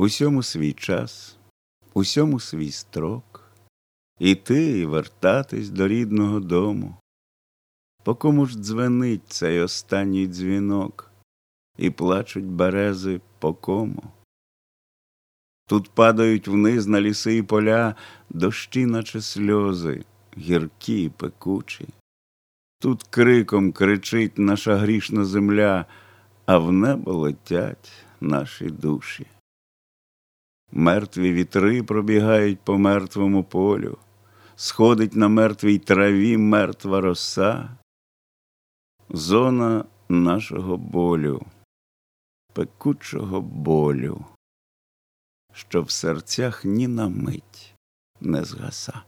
Усьому свій час, усьому свій строк, іти і вертатись до рідного дому. По кому ж дзвенить цей останній дзвінок, і плачуть берези по кому? Тут падають вниз на ліси і поля дощі, наче сльози, гіркі й пекучі. Тут криком кричить наша грішна земля, а в небо летять наші душі. Мертві вітри пробігають по мертвому полю, сходить на мертвій траві мертва роса, зона нашого болю, пекучого болю, що в серцях ні на мить не згаса.